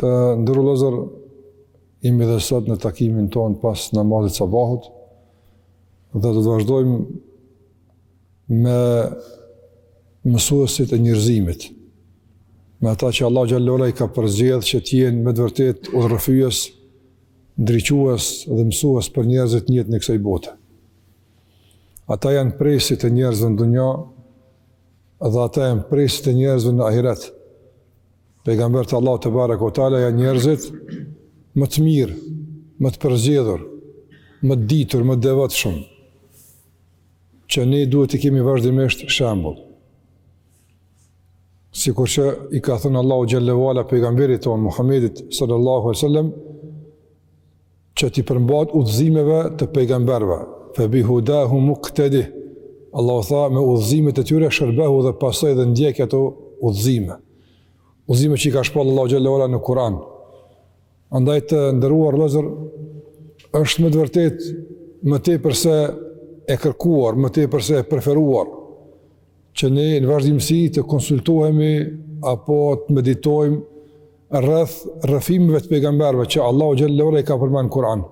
Të nderuar vllezër, jemi edhe sot në takimin tonë pas namazit sabahut, dhe do të vazhdojmë me mësuesit e njerëzimit, me ata që Allahu xhelle ve ala i ka përzgjedh që të jenë me të vërtetë udhërrëfyes, ndriçues dhe mësues për njerëzit në jetën e kësaj bote. Ata janë prijësit e njerëzve në dunja dhe ata janë prijësit e njerëzve në ahiret Pejgamberët e Allahut tebareke ve teala janë njerëzit më të mirë, më të përzgjedhur, më të ditur, më të devotshëm që ne duhet t'i kemi vazhdimisht shembull. Sikurse i ka thënë Allahu xhelle ve ala pejgamberit tonë Muhammedit sallallahu alaihi wasallam që t'i përmbahet udhëzimeve të pejgamberëve. Fa bi hudahum uqtadih. Allahu tha me udhëzimet e tyre shërbehu dhe pasoji dhe ndjeki ato udhëzime. Udhëzime që i ka shpallë Allahu xhelle ve ala në Kur'an. Andaj të nderuar vllezër, është me të vërtetë më tepër se e kërkuar, më tepër se e preferuar, që ne në vazhdimësi të konsultohemi apo të meditojmë rreth rrëfimeve të pejgamberëve që Allahu xhelle ve ala i ka përmend në Kur'an.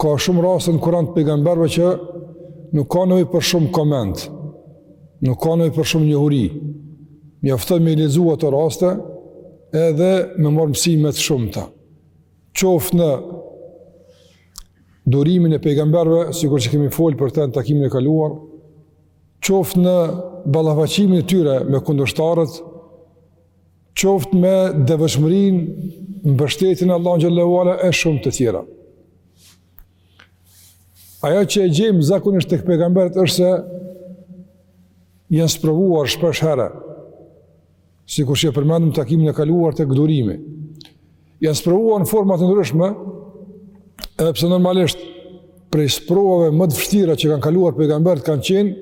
Ka shumë raste në Kur'an të pejgamberëve që nuk ka nevojë për shumë koment. Nuk ka nevojë për shumë njohuri. Mjafton me i lexu ato raste edhe me marrë mësime të shumta. Qoftë në durimin e pejgamberëve, sikurse kemi fol për të në takimin e kaluar, qoftë në ballafaqimin e tyre me kundërshtarët, qoftë me devotshmërinë, mbështetjen në Allahun xhelle ve ala e shumë të tjera. Ajo që e gjejmë zakonisht tek pejgamberët është se janë sprovuar shpesh herë Sikurse e përmendëm në takimin e kaluar tek durimi, janë sprovuar në forma të ndryshme, edhe pse normalisht prej sprovave më të vështira që kanë kaluar pejgamberët kanë qenë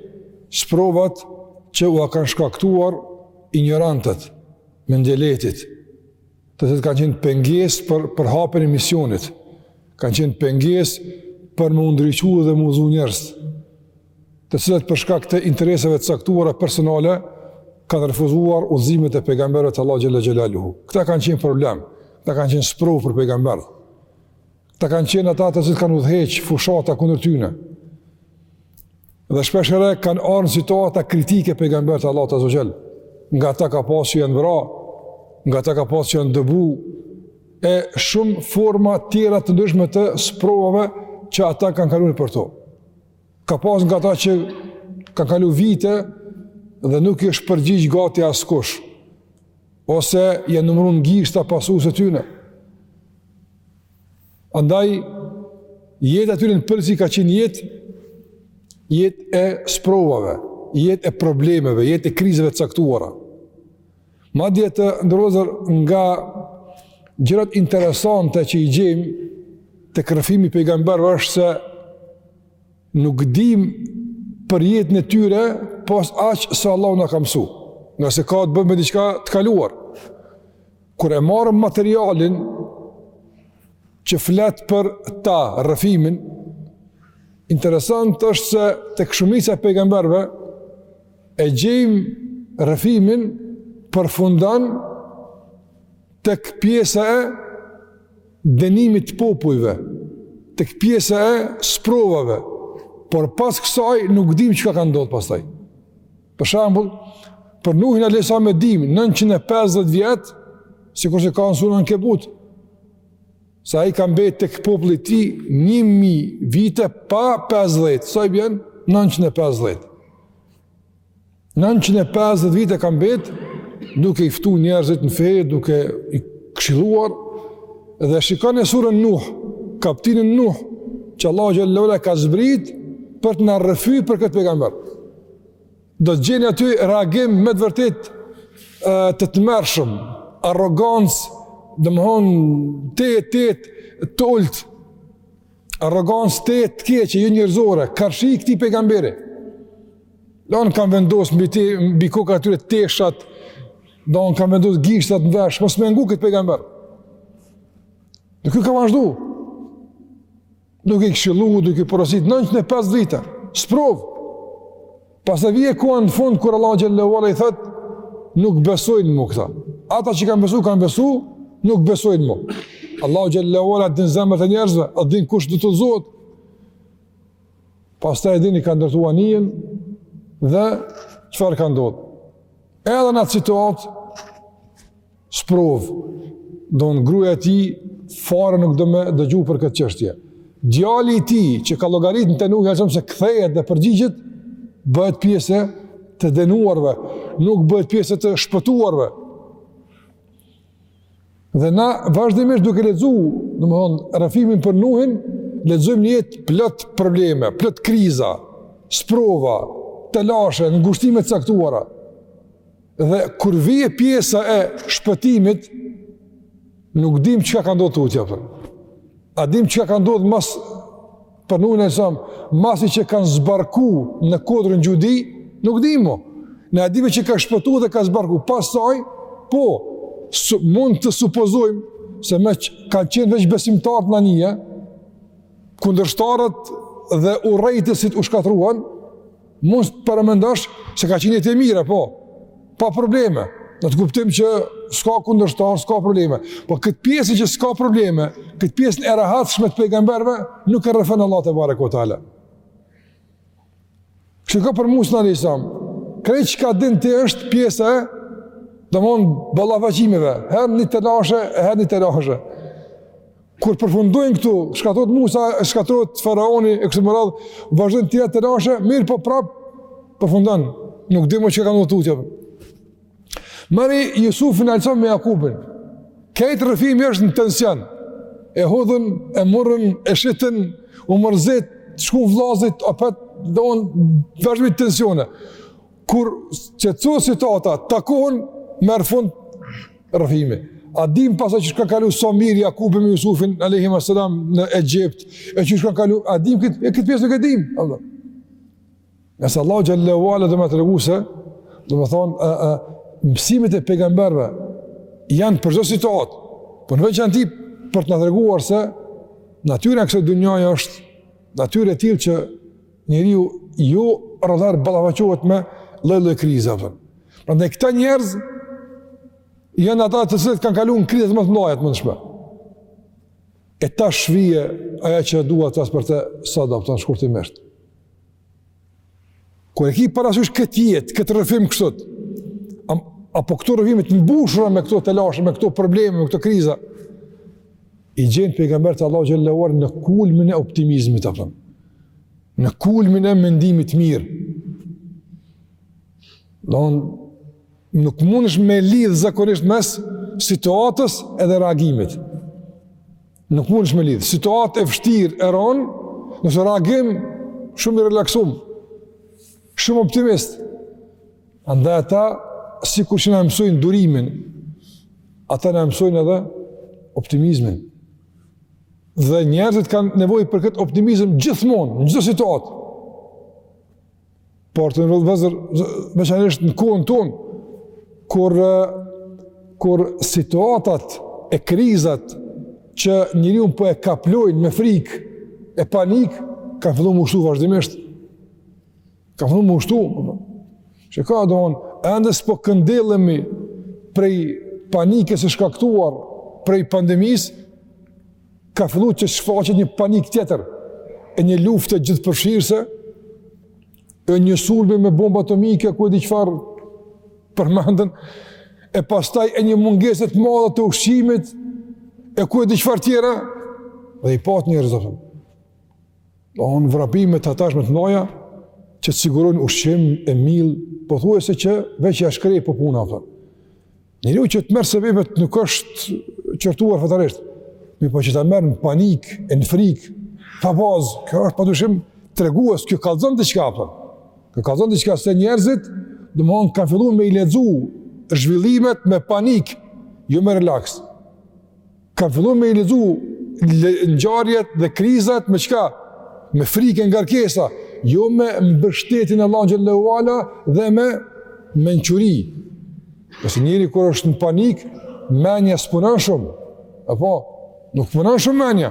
sprovat që ua kanë shkaktuar injorantët mendjelehtit, të cilët kanë qenë pengesë për përhapjen e misionit, kanë qenë pengesë për me u ndriçu dhe me udhëzu njerëz, të cilët për shkak të interesave të caktuara personale kanë refuzuar udhëzimet e pejgamberëve të Allahut xhelle xhelaluhu. Këta kanë qenë problem, këta kanë qenë sprovë për pejgamberët. Këta kanë qenë ata të cilët kanë udhëheq fushata kundër tyre. Dhe shpeshherë kanë ardhur në situata kritike pejgamberët e Allahut azze ve xhel. Nga ata ka pasur që janë vra, nga ata ka pasur që janë dëbu e shumë forma tjera të ndryshme të sprovave që ata kanë kaluar nëpër to. Ka pas nga ata që kanë kalu vite dhe nuk i është përgjigj gati askush, ose janë numru në gishta pasuesit e tyne. Andaj, jeta e tyre në përgjithësi ka qenë jetë, jetë e sprovave, jetë e problemeve, jetë e krizave të caktuara. Madje të nderuar vëllezër nga gjërat interesante që i gjejmë tek rrëfimi i pejgamberëve është se nuk dimë për jetën e tyre pos aq sa Allahu na ka mësu. Ngase ka të bëjë me diçka të kaluar. Kur e marrim materialin që flet për ta, rrëfimin, interesant është se tek shumica e pejgamberëve E gjejmë rrëfimin përfundon tek pjesa e dënimit të popujve, tek pjesa e sprovave. Por pas kësaj nuk dimë çka ka ndodhur pastaj. Për shembull, për Nuhin alejhi selam e dimë, 950 vjet, sikurse ka në suren Ankebut, Se ai ka mbetë tek populli i tij 1000 vite pa 50, sa i bjen 950. 950 vite ka mbetë duke i ftu njerëzit në fe, duke i këshilluar dhe shikone suren Nuh, kaptinën Nuh, që Allahu xhele ve ala ka zbrit për të na rrëfy për këtë pejgamber. Do të gjeni aty reagim me të vërtetë të tmerrshëm, arrogancë, domethënë tejet tejet të ulët, arrogancë tejet të keqe, jo njerëzore, karshi këtij pejgamberi. Dmth kanë vendosë mbi, te, mbi kokat e tyre teshat, dmth kanë vendosë gishtat në vesh, mos me ngu këtë pejgamber. Dhe ky ka vazhdu. duke i këshillu, duke i porosit, 950 vite, sprovë, pastaj vjen koha në fund, kur Allahu xhele ve ala i thotë, nuk besojnë më këta, ata që kanë besu, kanë besu, nuk besojnë më, Allahu xhele ve ala din zemrat e njerëzve, e din kush do të udhëzohet, pastaj e dini ka ndërtu anijen, dhe çfarë ka ndodh, edhe në atë situatë, Sprovë, dmth gruaja e tij, fare nuk do me dëgju për këtë çështje. Djali i tij që ka llogarit në të Nuhi alejhi selam se kthehet dhe përgjigjet, bëhet pjesë e të dënuarve, nuk bëhet pjesë e të shpëtuarve. Dhe na vazhdimisht duke lexu, domethënë, rrëfimin për Nuhin, lexojmë një jetë plot probleme, plot kriza, sprova, telashe, ngushtime të caktuara. Dhe kur vije pjesa e shpëtimit, nuk dim çka ka ndodhë tutje, po. A dim çka ka ndodhë mas, për Nuhin alejhi selam, masi që kanë zbarku në kodrën Xhudi, nuk dim mo. Ne e dimë që ka shpëtu dhe ka zbarku, pasaj, po, su, mund të supozojmë se meqë kanë qenë veç besimtarët në anije, kundërshtarët dhe urrejtësit u shkatrruan, Mund ta paramendosh se ka qenë jetë e mirë, po, pa probleme, në atë kuptim që s'ka kundërshtarë, s'ka probleme. Po këtë pjesë që s'ka probleme, këtë pjesë e rahatshme të pejgamberëve, nuk e rrëfen Allahu tebareke ve teala. Çka ka për Musën alejhi selam, krejt çka din ti është pjesa e, domethënë ballafaqimeve, herë një telashe, herë një telashe. Kur përfundojnë këto, shkatrrohet Musa, shkatrrohet Faraoni, e kështu me radhë, vazhdojnë tjera telashe, mirëpo prapë, përfundon, nuk dimë çka ka ndodh tutje. Merre Jusufin alejhi selam me Jakubin, krejt rrëfimi është në tension, e hudhën, e murrën, e shitën, u mërzit, shkun vllaznit, apet, domethënë, vazhdimisht tensione. Kur qetësohet situata, takohen, merr fund, Rrëfimi. A dim pasaj qysh ka kalu sa mirë Jakubi me Jusufin, alejhima selam në Egjipt, e qysh ka kalu, a dim këtë, e këtë pjesë nuk e dim, Allah. Nëse Allahu xhel-le ve ala don me tregu se, domethënë, a, a, mësimet e pejgamberëve janë për çdo situatë, por po në veçanti për të na treguar se natyra e kësaj dynjaje është natyrë e tillë që Njeriu jo rrallëherë ballafaqohet me lloj lloj kriza. Prandaj këta njerëz, janë ata të cilët kanë kaluar në krizat më të mëdha të mundshme. E tash vjen ajo që dua të për të sado, për të në shkurtimisht. Kur e ki parasysh këtë jetë, këtë rrëfim kështu, apo këto rrëfime të mbushura me këto telashe, me këto probleme, me këto kriza, i gjen pejgamberët e Allahut xhel-le ve ala në kulmin e optimizmit, a kupton, në kulmin e mendimit të mirë. Domethënë, nuk mundesh me lidhë zakonisht mes situatës edhe reagimit. Nuk mundesh me lidhë. Situatë e vështirë e rondë, ndërsa reagim shumë i relaksum, shumë optimist, Andaj ata, sikur që na e mësojnë durimin, ata na e mësojnë edhe optimizmin. Dhe njerëzit kanë nevojë për këtë optimizëm gjithmonë, në çdo situatë. Por të nderuar vëllezër, veçanërisht në kohën tonë, kur, kur situatat e krizat që njeriun po e kaplojnë me frikë, e panik, kanë fillu me u shtu vazhdimisht, Ka fillu më kështu, çka don, ende s'po këndellemi prej panikës së shkaktuar prej pandemisë, ka fillu që shfaqet një panik tjetër, e një lufte gjithëpërfshirëse, e një sulmi me bomba atomike, ku e di çfarë përmendën, e pastaj e një mungese të madhe të ushqimit, e ku e di çfarë tjera, dhe i patë njerëz. Do në vrapime të jashtëzakonshme të mdhaja, që të sigurojnë ushqim e miell, po thuaj se që veç ja shkrep puna, po. Njeriu që të merr sebebet nuk është e qortuar fetarisht, mirëpo që të merr në panik, e në frikë, pa bazë, kjo është pa dyshim tregues, kjo kallëzon diçka, po. Kjo kallëzon diçka se njerëzit, domethanë kanë fillu me i lexu zhvillimet me panik, jo me relaks. Kanë fillu me i lexu ngjarjet dhe krizat me çka? Me frikë e ngarkesa, jo me mbështetje në Allahun xhele ue ala dhe me mençuri. Pasi njeri kur është në panik, mendja s'punon shumë. Apo nuk punon shumë mendja.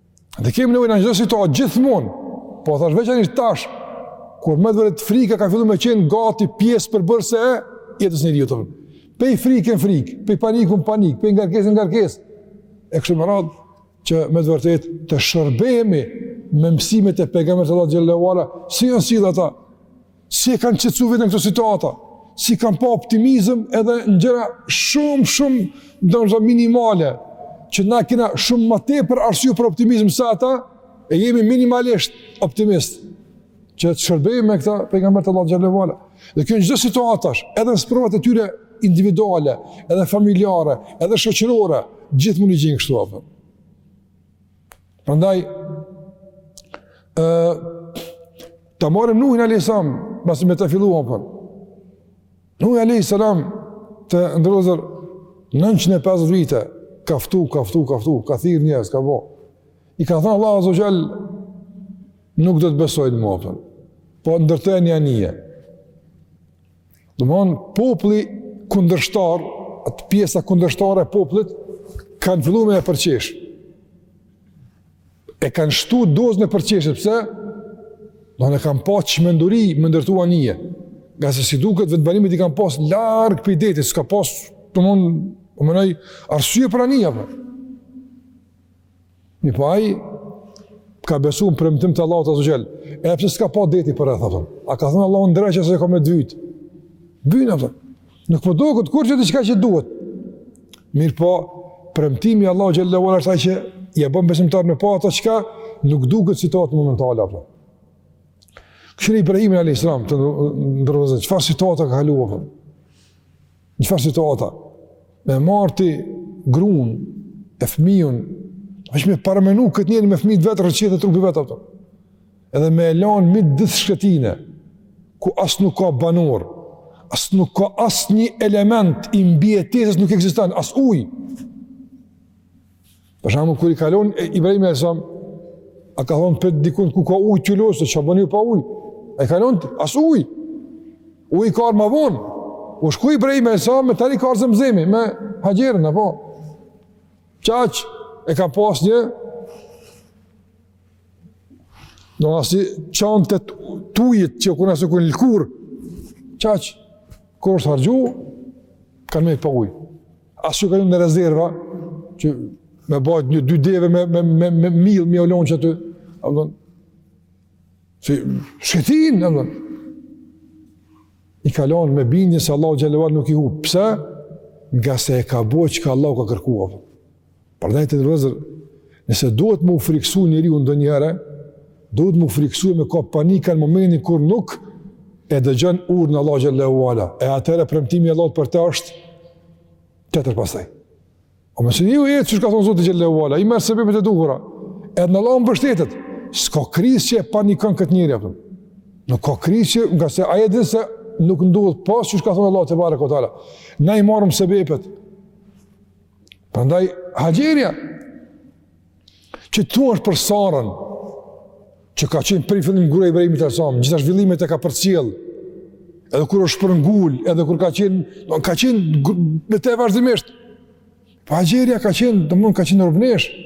Dhe kemi nevojë në çdo situatë gjithmonë. Po thash veçanërisht tash kur me të vërtetë frika ka fillu me qenë gati pjesë përbërëse e jetës së njeriut, po. Pej frike në frikë, pej paniku në panik, pej ngarkese në ngarkesë. E kështu me radhë që me të vërtetë të shërbemi me mësimet e pejgamberëve t'Allahut xhele ue ala, si janë sjell ata si e kanë qetësu veten n'këto situata, si kanë pa optimizëm edhe në gjëra shumë, shumë, domethanë minimale, që na kena shumë ma tepër arsye për optimizëm se ata, e jemi minimalisht optimistë, që të shërbehemi me këta pejgamberë të Allahut xhele ue ala. Dhe kjo në çdo situatash, edhe në sprovat e tyre individuale, edhe familjare, edhe shoqërore, gjithmonë i gjen kështu, apo. Prandaj ta marrim Nuhin alayhis salam, pasi me ta filluam po. Nuhi alayhis salam të nderuar 950 vite ka ftu, ka ftu, ka ftu, ka thirr njerëz, ka bo. I ka thënë Allahu azza ve xhel nuk do të besojnë më apo. Po ndërtoje një anije. Domethanë, populli kundërshtar, ajo pjesa kundërshtare e popullit, kanë fillu me e përqesh. E kanë shtu dozën e përqeshjes, pse? Edhe e kanë pa çmenduri me ndërtu anije. Ngase si duket, vendbanimet i kanë pas largë prej detit, s'ka pas, domethanë, po mendoj, arsye për anija, po. Mirëpo ai ka besu në premtim të Allahut Azza Jall. Edhe pse s'ka pa det përreth atë. A ka thënë Allahu ndreqë se ka me t'vyjt. Byn atë. Nuk po duket kurgjë diçka që duhet. Mirëpo, premtimi i Allahu Jalla wala është ai që i bën besimtar me pa ato çka nuk duket n'situatë momentale apo. Kështu Ibrahim alayhis salam të nderuar çfarë situata ka kaluar. Në çfarë situata? Me marr ti grun e fëmijën, veç me paramenu këtë njeri me fëmijët e vet rrëqethet trupi i vet apo. Edhe me e lan midis shkretine, ku as nuk ka banorë, as nuk ka asnjë element i mbijetesës nuk ekziston, as ujë. Për shembull kur i ka lon Ibrahim alayhis salam, a ka thonë po dikun ku ka ujë të losë, çfarë bëni pa ujë? Ai ka lënë as ujë. Uji ka më vonë. U shku Ibrahim alayhis salam me tani ka zemzemi me Haxheren apo. Çaq e ka pas një domethonë asi çante t'ujit që kërë nëse kërë lëkur, qaq, kur është harxhu, kanë met pa ujë. As ju ka lon rezerva që me ba një dy deve me me me me mill m'i lon qaty. Domthon si shkretinë domthon. I ka lon me bindje se Allahu xhelle ve ala nuk i hup. Pse? Ngase e ka bo çka Allahu ka kërkuar. Prandaj të nderuar vëllezër, nëse duhet me u friksu njeri ndonjëherë, duhet me u friksu e me e kap panika në momentin kur nuk e dëgjon urdhnin e Allahut xhelle ve ala, e atëherë premtimi i Allahut për të është, të tërë pasaj. O me që një u jetë çka ka thonë Zoti xhelle ve ala, i merr sebebet e duhura, edhe në Allah mbështetet, s'ka krizë që e panikon këtë njeri, apo. Nuk ka krizë që, ngase ai e di se nuk ndodh pos çka ka thonë Allah tebareke ve teala. Na i marrim sebebet, Prandaj Haxherja ç'të thuash për Sarën, që ka qenë prej fillimit gruja e Ibrahimit alejhi selam, gjitha zhvillimet i ka përcjell. Edhe kur është shpërngul, edhe kur ka qenë, domethënë ka qenë me të vazhdimisht. Po Haxherja ka qenë, domethënë ka qenë robneshë.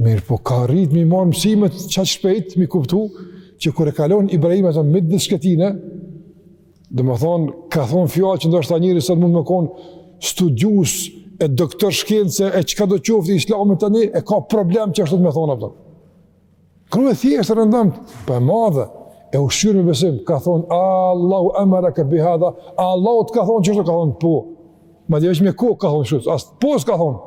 Mirëpo ka arrit m'i marr mësimet qaq shpejt, m'i kuptu, që kur e ka lon Ibrahimi atë midis shkretine, domethonë, ka thonë fjalë që ndoshta njeri sot mund me konë studius e doktor shkence e çkado qoftë i islamit të një, e ka problem qashtu me thonë apo. Gru e thjeshtë e rëndomtë, por po e madhe, e ushqyer me besim, ka thonë, Allahu emaraka bihada, Allahu të ka thonë qashtu ka thonë, po, madje veç me kokë ka thonë, as po s'ka thonë,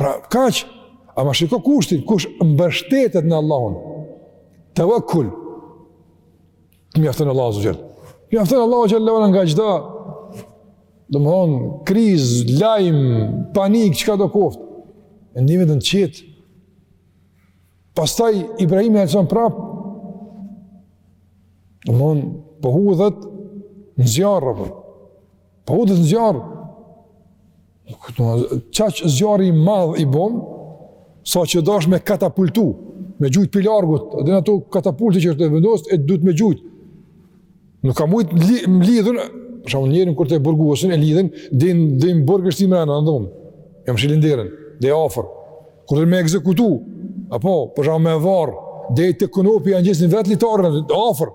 Pra, kaq, ama shiko kushtin, kush mbështetet në Allahun, tevekul, të mjafton Allahu azze ve xhel. Mjafton Allahu azze ve xhel, nga çdo, domethonë, krizë, lajm, panik, çka do koftë, e ndin veten të qetë, pastaj Ibrahimi alejhi selam prapë, domethonë, po hudhet në zjarr, domethonë, Po hudhet në zjarr, qaq zjarr i madhë i bomë, saqë u dasht me katapult, me gjujtë prej largut, dhe në to katapulti që është e vendosë, e duhet me gjujtë. Nuk ka mujtë me e lidhë, shembull njerin kur e burgosin, e lidhin, dhe në burgë është i mërë në ndonë, e mshelin derën, dhe je afër, kur të me ekzekutu, apo, për shembull me varë, edhe atë konopin janë gjithë një vetë litarin, dhe afër,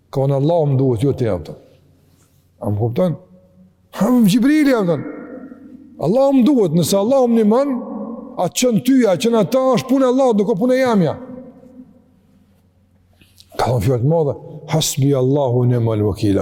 Ka thonë Allahu më duhet, jo ti, kupton. A më kupton? Ha më Xhibrili, kupton. Allahu më duhet, nëse Allahu më ndihmon, a të çon ty, a i çon ata, është punë e Allahut, nuk o punë e jemja. Ka thonë fjalë të madhe, hasbi Allahu ve nimel vekil.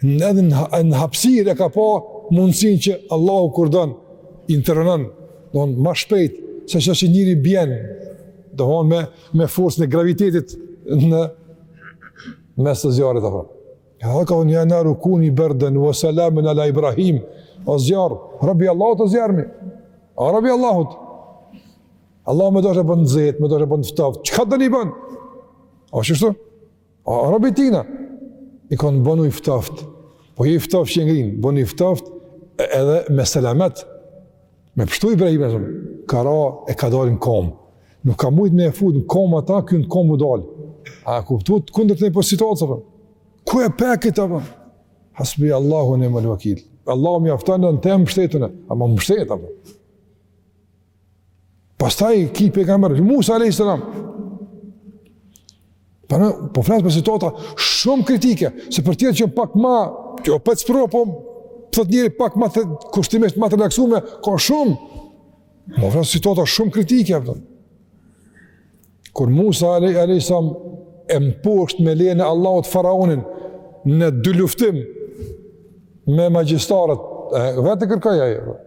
Edhe në hapsirë e ka pa mundësinë që Allahu kur don, intervenon, domethonë ma shpejt, se çka njeri bjen, domethonë, me forcën e gravitetit në mes të zjarrit, apo. Edhe ka thonë naru kuni berden ve selamen ala Ibrahim, o zjarr, robi Allahut o zjarmi, a robi Allahut, Allahu me dojë e bën nxehtë, me dojë e bën ftoftë, çka don bën. A është ashtu? O, robi tina, i konë bënu i ftoft, po i ftoft që ngrin, bënu i ftoft edhe me selamet, me pshtu Ibrahimi alejhi selam, ka ra e ka dal në komë, nuk ka mujtë me e fut në komë ata, kjo në komë u dalë, a kupton të kundër të një për situatë, për. ku e pekit, për. hasbi Allahu ve nimel vekil, Allahu më mjafton, në te mbështetna, a më mështetë, për. Pastaj ki pejgamber Musa alayhis salam. Për në, po flas për situata shumë kritike, se për tjera çka pak ma, që o pëtë spro, po të të njëri pak ma të kushtimisht ma të relaksume, ka shumë, po flas situata shumë kritike, kupton, kur Musa a.s. e mposht me lejen e Allahut faraonin në dyluftim me magjistarët, vetë kërkoi ai, kupton.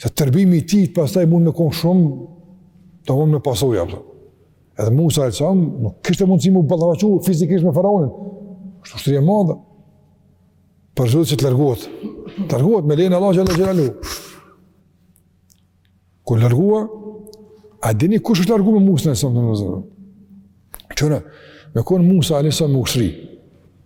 Se tërbimi i tij pastaj mund me konë shumë domethonë me pasoja. Kupton. Edhe Musa alayhis salam, nuk kishte mundësi mu ballafaqu fizikisht me faraonin. Është ushtri e madhe. Për çdo që të largohet. Të largohet me lejen e Allahut xhelle xhelaluhu. Kur u largua, A dini kush është larguar me Musa alayhis salam në Qëra, me kon Musa alayhis salam ushtri.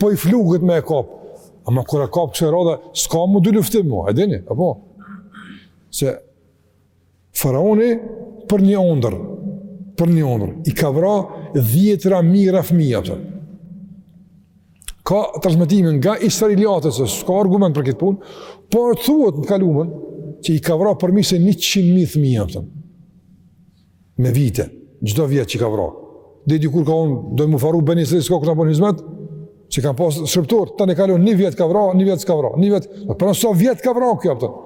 Po i flugët me e kapë. Ama kur e kap kësaj radhe, s'ka më dyluftim më, a din, apo. Se faraoni për një ondër, për një ondër, i ka vra dhjetëra mijëra fëmijë, kupton. Ka transmetime nga israilijatet, se s'ka argument për këtë punë, po thuhet në kalumën, që i ka vra përmi se njëqind mijë fëmijë, kupton. Me vite, çdo vjet që i ka vra. Dhe dikur ka thonë, do m'u faru beni israil, s'ka kush na bën hizmet, që i kanë pas shërbtorë, tani ka lonë, një vjet ka vra, një vjet s'ka vra, një vjet, për po në sa vjet ka vra, kupton.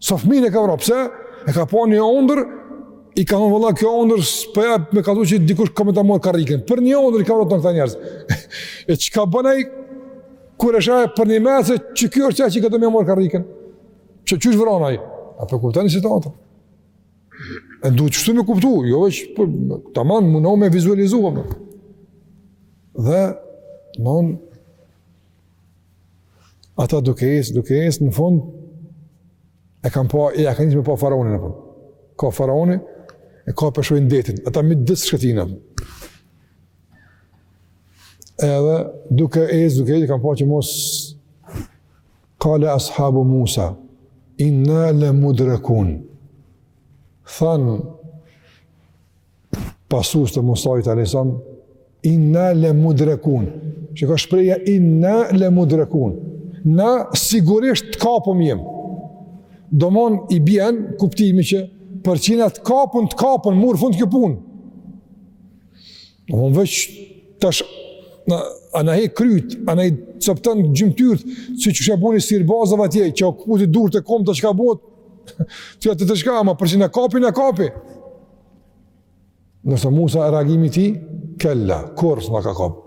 Sa fëmijë ka vra, pse? E ka pa një ondër, i kanë thonë vëlla kjo ondër s'pëja me ka thonë që dikush ka me ta marrë karrikën. Për një ondër i ka vra tënë këta njerëz. e çka bën ai, kur e sheh ai përnjëmend, që ky është qaj që ka të me marrë karrikën? Qysh e vran ai? A po kuptoni situatën? E duhet qështu me kuptu, jo veç, apo, po, tamam, me mujt me vizualizu, apo. Dhe, domethonë, ata duke ecë, duke ecë, në fund, e kanë pa, e kanë nisë me pa faraonin, apo. Ka faraoni, e ka po e shohin detin, ata midis shkretina, apo. Edhe, duke ecë, duke ecë, e kanë pa që mos, Kale ashabu Musa, inna le mudrekun. Thanë pasuesit e Musait alejhi selam, inna le mudrekun. Çka shprehja, inna le mudrekun. Na sigurisht të kapun jem. Domethonë i bjen kuptimi që për që jena të kapun, të kapun, mur fund kjo punë. Domethonë veç tash a na i hjek kryt, a na i copton gjymtyrët, siç ua boni sihirbazëve atje, që ua këputi durt e kombt, çka bot, të të të çka, ama për që na kapi, na kapi. Ndërsa Musa reagimi i tij, kella, kurrë s'na ka kapë.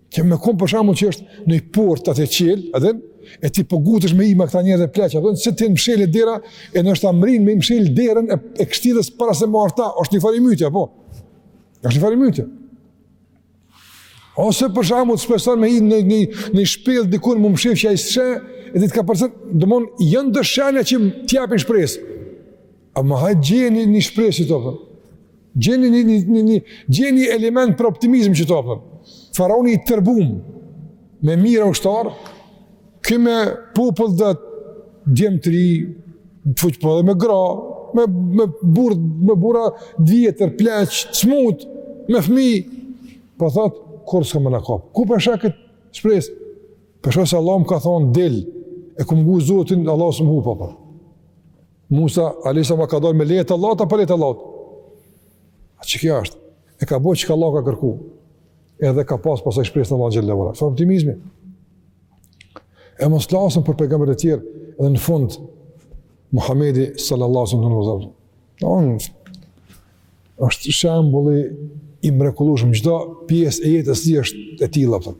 Qe me kon për shembull që është një portë e çelë, a din? E ti po ngutesh me hi me këta njerëz të pleq, apo se ti mshël derën e n'është e mrrin me mshël derën e, e kështidhës para se marta, është një farë mytje apo? Është një farë mytje. Ose për shembull të shpresosh me hi në një shpellë diku me u mshef që ai s'e e ditë ka përse, domethonë, janë do shenja që t'japin shpresë. Ama hajt gjeni një shpresë qetu, apo. Gjeni një, një, një, një, gjeni element për optimizëm qetu, apo. Faraoni i tërbum me mijëra ushtarë, ky me popull jo djem të ri, fuqi po edhe me gra, me, me, burr, me burra t'vjetër, pleq, t'smut, me fmi, po thotë, kurrë s'ka me na kapë. Ku po e sheh këtë shpresë? Për shkak se Allahu më ka thonë, dil, e kam ngu zotin, Allahu s'më hup, apo. Musa, alejhi selam a ka dashtë me e lutë Allahun, ta po e lutë Allahun. A çka është? E ka bo çka Allahu ka kërku. Edhe ka pasë pastaj shpresë në Allahun xhele ve ala. Sa optimizmi. E mos flasim për pejgamberë tjerë, edhe në fund, Muhammedi sallallahu sallam në nëzavë. Në onë, është shembuli i mrekullushmë, çdo pjesë e jetës së tij është e tillë, pëtëm.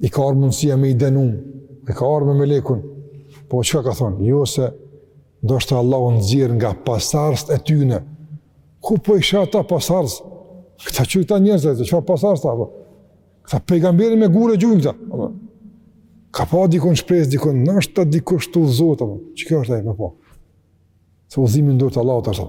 i ka ardh mundësia me i denu, i ka ardh me melekun, po çka ka thonë, jo se ndoshta Allahu nxjerr nga pasardhësit e tyne, ku po i sheh ata pasardhës, këta që këta njerëz, çfarë pasardhës ta, po? këta pejgamberin me gure gjujnë këta, po? ka pa dikon shpresë, dikon nështë ta dikon shtu dhëzot, po? që kjo është e me po, se udhëzimi n'dorë të Allahut ashtë,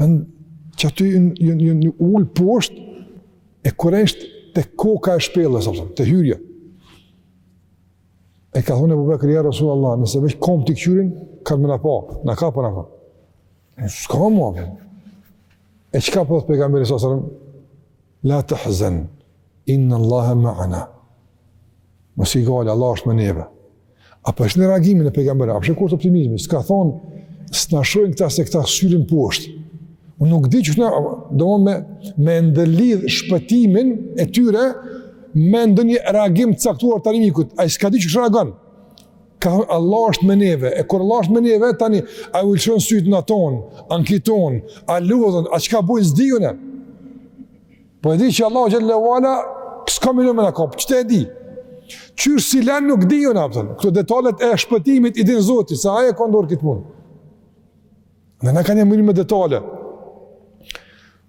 Veç aty ju ul poshtë e kurresht te koka e shpellës apo te hyrja. E ka thonë Ebu Bekri ja Rasulullah, nëse veç kamtë i kqyrin, kanë me na pa, na kanë pa. S'ka më. E çka po pejgamberi sa La tahzan inna Allaha ma'ana. Mos ki gajle Allahu është me neve. A po e shihni reagimin e pejgamberit, a po e shihni ku është optimizmi, s'ka thon s'na shohin këta se këta s'kqyrin poshtë. Unë nuk di çka, do më me, me ndërlidh shpëtimin e tyre me ndonjë reagim të caktuar të armikut. Ai s'ka dit qysh reagon. Ka thonë, Allahu është me neve, e kur Allahu është me neve, tani, a ju lëshon sytë natën, a n'ditën, a lodhen, a çka bojnë s'di unë? Po e di që Allahu xhele ve ala, s'ka me i lon me na kapë, qet e e di? Qysh s'i len nuk di unë, a kupton, këto detalet e shpëtimit i din zoti, se ai e ka n'dorë këtë punë. Edhe na kanë me mrri me detale.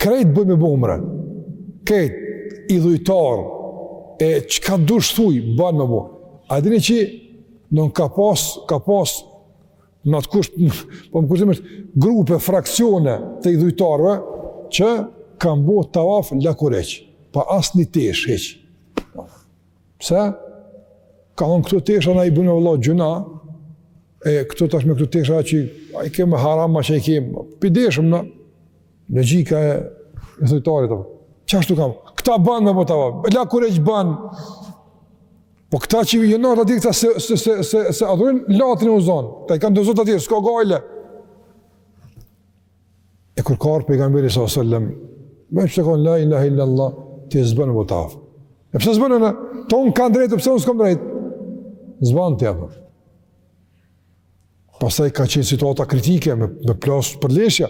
Krejt bajnë me bo umre, krejt idhujtar, e çka dush thuj, ban me bo. A dini që nën ka pas, ka pas në atë kohë, po më kujtohet grupe, fraksione të idhujtarve, që kanë bo tavaf lakureq, pa asnjë teshë, hiç. Pse? Ka thonë këto tesha na i bonë vëlla gjynah, e këto tash me këto tesha që i kemi harame, që i kemi, po de sheh logjika e idhujtarit, që ashtu kam, këta ban me bo tavaf, e lakureq ban, po këta që i jenë atë këta se, se, se, se, se adhurojn Latin e Uzzanë, ta i kanë do zota tjerë, s'ka gajle, E kur ka ardh pejgamberi sa sëllëm, me që të konë la ilahe illa Allah, ti e s'bon me tavaf. E pse s'bon? Tanë kanë drejtë, pse unë s'kom drejtë? S'bon të jepër. Pasaj ka qenë situata kritike me, me plasë përleshja.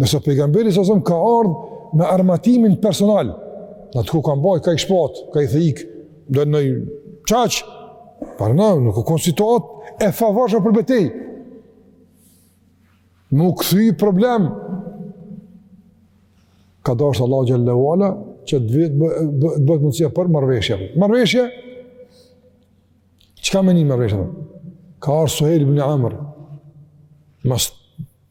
Nëse pejgamberi sa sëllëm ka ardhë me armatimin personal, n'at kohë kanë bajt, ka i shpatë, ka i thikë, dhe në i qaqë, a kupton, nuk ka konë situatë e favorshme për betejë. Me u kthy problem. Ka dasht Allahu xhelle ve ala që të bëhet mundësia për marrëveshje. Marrëveshje? Çka me një marrëveshje? Ka ardh Suhejl ibn Amr. Mas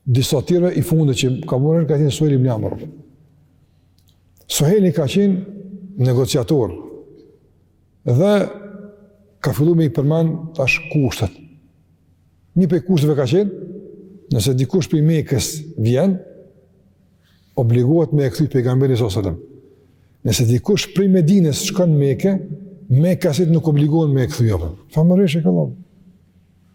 disa tjerve i fundit që ka mrri, ka qenë Suhejl ibn Amr. Suhejli ka qenë negociator. Dhe ka fillu me i përmend tash kushtet. Një prej kushteve ka qenë, nëse dikush prej Mekës vjen, obligohet me e kthy pejgamberi s.a.s. Nëse dikush prej Medinës shkon Meke, mekasit nuk obligohen me e kthy. Fa më reshë e ka lopë.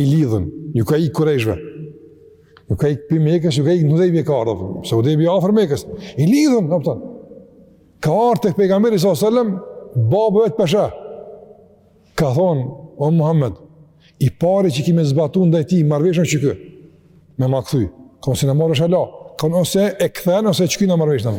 I lidhun, ju ka ikë kurejshve. Ju ka ikë prej Mekës, ju ka ikë n'Hudejbi e ka ardhë. Se Hudejbija afër Mekës. I lidhun, a kupton. Ka ardhë tek pejgamberi s.a.s. Baba i vet p'e sheh. Ka thonë, o Muhammed, i pari që ki me zbatu ndaj tij marrëveshjen qeky. Me ma kthy. Ka thonë s'jem marrë vesh hala. Ka thonë ose e kthen, ose e shkyjmë marrëveshjen.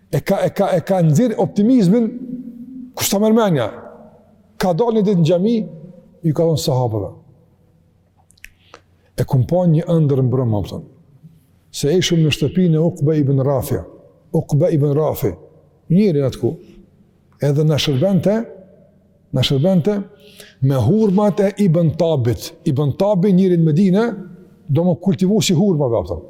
E ka, e ka, e ka nxirr optimizmin, qysh ta merr menja, ka dalë një ditë në xhami, ju ka thënë sahabeve. E kom pa një ëndërr mbrëmë, a kupton, se ishim në shtëpinë e Uqba ibn Rafi, Uqba ibn Rafi, njeri n'at kohë, edhe na shërbente, na shërbente, me hurmat e ibn Tabit, ibn Tabi njeri në Medine, domethënë kultivues i hurmave, a kupton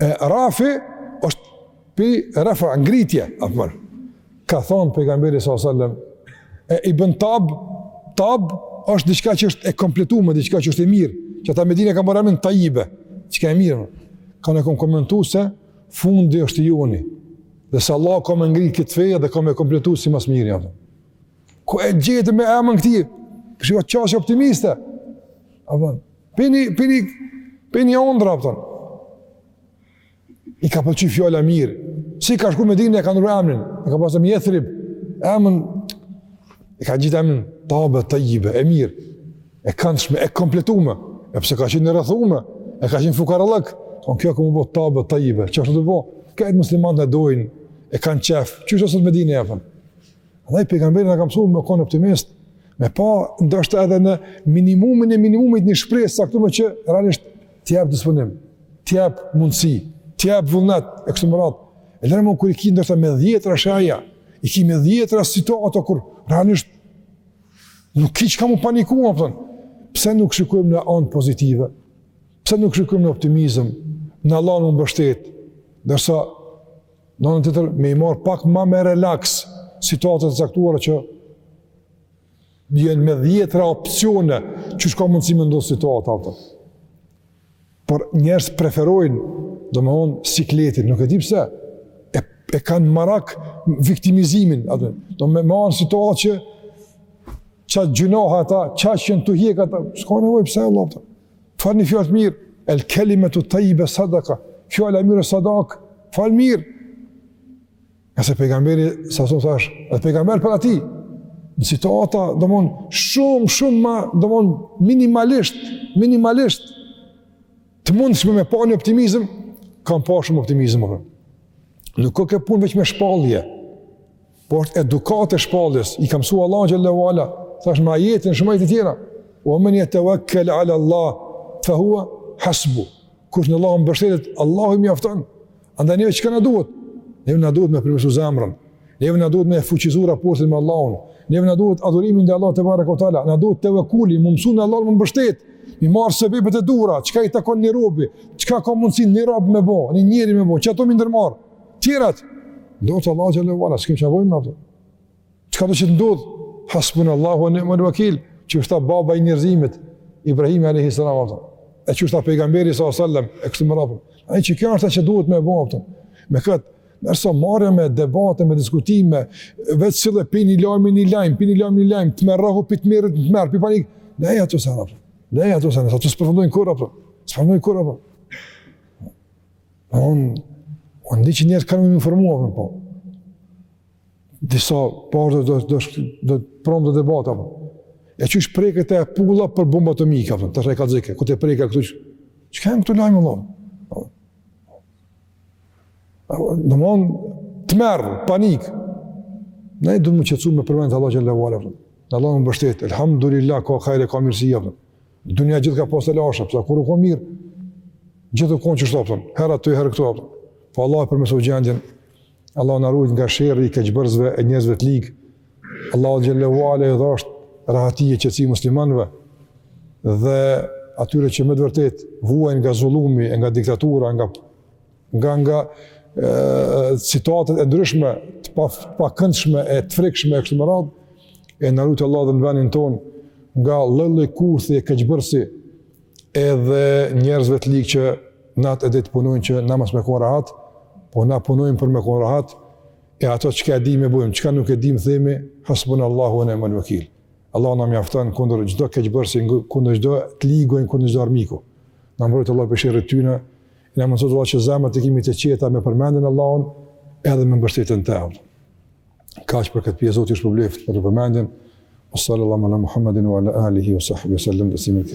E rafi është prej refa ngritje, a po merr. Ka thonë pejgamberi s.a.s. E ibn Tab, tab është diçka që është e kompletume, diçka që është e mirë, që ta Medine ka marrë emnin Tajibe, diçka e mirë. Ka thonë e kom komentu se fundi është i joni, dhe se Allahu ka me ngritë këtë fe edhe ka me kompletu si ma s'miri. A po merr. Ku e gjet me emën këti, kështu ka qasje optimiste, Apo prej ni, prej ni, prej ni ondrre apo. I ka pëlqy fjala e mirë. Si ka shku Medinë e ka ndrru emrin. E ka pas Jethrib emnin, e ka ngjit emrin Tabe Tajibe, e mirë. E këndshme, e kompletume. Edhe pse ka qenë e rrethume, e ka qenë fukarallëk. Po kjo ka me u bo Tabe Tajibe. Qeshtu u bo. Krejt muslimanët e dojnë, e kanë qejf. Qysh është sot Medina apo? Dhe pejgamberi na ka msu me konë optimist, me pa ndoshta edhe në minimumin e minimumit një shpresë sa këtu me që realisht t'jep disponim, t'jep mundësi, t'jep vullnet e kështu me radhë. E lëre më kur i ki ndoshta me dhjetëra sheja, i ki me dhjetëra situata kur realisht nuk ki çka m'u paniku, kupton. pse nuk shikojmë në anën pozitive, pse nuk shikojmë në optimizëm, në Allahun mbështetë, ndërsa Në anën tjetër me i marr pak ma me relaks situata të caktuara që bjen me dhjetra opsione qysh ka mundësi me ndodhë situata ato. Por njerëz preferojnë, domethonë, sikletin, nuk e di pse, e, e kanë marak viktimizimin, atë, do me marrë situatë që qa gjynah ata, qa që janë tu hjek ata, s'ka nevojë pse e lopëta. Fol një fjalë të mirë, el kelimetu tajjibe sadaka, fjala e mirë sadaka, fol mirë. Ngase pejgamberi sa të thash, edhe pejgamberët para tij, në situata, domon, shumë, shumë ma, domon, minimalisht, minimalisht, të mundshme me pa një optimizëm, kanë pa shumë optimizëm, më Nuk o ke punë veç me shpallje, Po është edukatë e shpalljes, i ka msu Allahu xhele ve ala, thash n'ajete shumë e të tjera, ue men jetevekkel alallah, fe huve hasbu, kush në Allahun mbështetet, Allahu i mjafton, andaj neve çka na duhet, neve na duhet me përmirësu zemrën, neve na duhet me fuqizu raportin me Allahun, neve na duhet adhurimi ndaj Allahut tebareke ve teala, na duhet tevekuli, m'u mësu në Allahun m'u mbështet, m'i marrë sebebet e duhura, çka i takon një robi, çka ka mundësi një rob me bo, një njeri me bo, qato m'i ndërmarrë, Tjerat, dorë të Allahut xhele ve ala, s'kem çka bojmë me ato. Çka do që të ndodhë? Hasbunallahu ve ni'mel vekil, qysh tha baba i njerëzimit, Ibrahimi a.s. E qysh tha pejgamberi s.a.s. e kështu me radhë. A i që kjo është ta që duhet me e bëmë, me këtë, ndërsa m'u marrë me debate, me diskutime, vetë si dhe pini lajmi një lajmë, pini lajmi një lajmë, të me rrahu, pi të mirë, të të merë, pi panik, ne e ato se rapëm, ne e ato se rapëm, ato së përfundojnë kur rapëm, së përfundojnë kur rapëm. Po unë, unë di që njerëzit kanë m'u informu, për po. Disa parë do, do, do, do promë dhe debata, për. Po. E që është prej këte e p'u fol për bomba atomike, për. të shre ka dzike, këtë e prej këte këtu që... Që kemë këtu lajmë, Allah? Po. Domon, të merr panik. Ne duhet m'u qetsu me përmendë Allahun xhele ve ala, për. Në Allahun mbështetë, elhamdulillah, ka hajre, ka mirësi, për. Dunja gjithë ka pasë telashe, pse kur u konë mirë, gjithë u konë qështu pra, herë aty, herë këtu, a kupton. Po Allahu e përmirësoftë gjendjen, Allahu na ruajt nga sherri i keqbërësve e njerëzve të ligë, Allahu xhele ve ala u dhashtë rahati e qetësi muslimanëve, dhe atyre që me të vërtetë vuajnë nga zullumi, nga diktatura, nga Nga nga situatet e ndryshme të pa, pakëndshme e të frikshme e kështu me radhë, e na ruajtë Allah dhe ne venin tonë, nga çdo lloj kurthi e keqbërsi, edhe njerëzve të likë që natë edhe ditë punojnë që na mos me konë rahat, po na punojnë për me konë rahat, e ato çka e dimë e bojmë, çka nuk e dimë themi, hasbunallahu ue ni'mel vekil. Allahu na mjafton kundër çdo keqbërsi, kundër çdo të ligu, kundër çdo armiku. Na mbrojtë Allahu prej sherrit të tyne, Na mësoftë Allahu që zemrat t'i kemi të qeta me përmendjen e Allahut edhe me mbështetjen te Allahu. Kaq për këtë pjesë Zoti ju shpërbleftë për përmendjen. Wa sallallahu ala Muhammedin wa ala alihi wa sahbihi wa sallam dhe simin të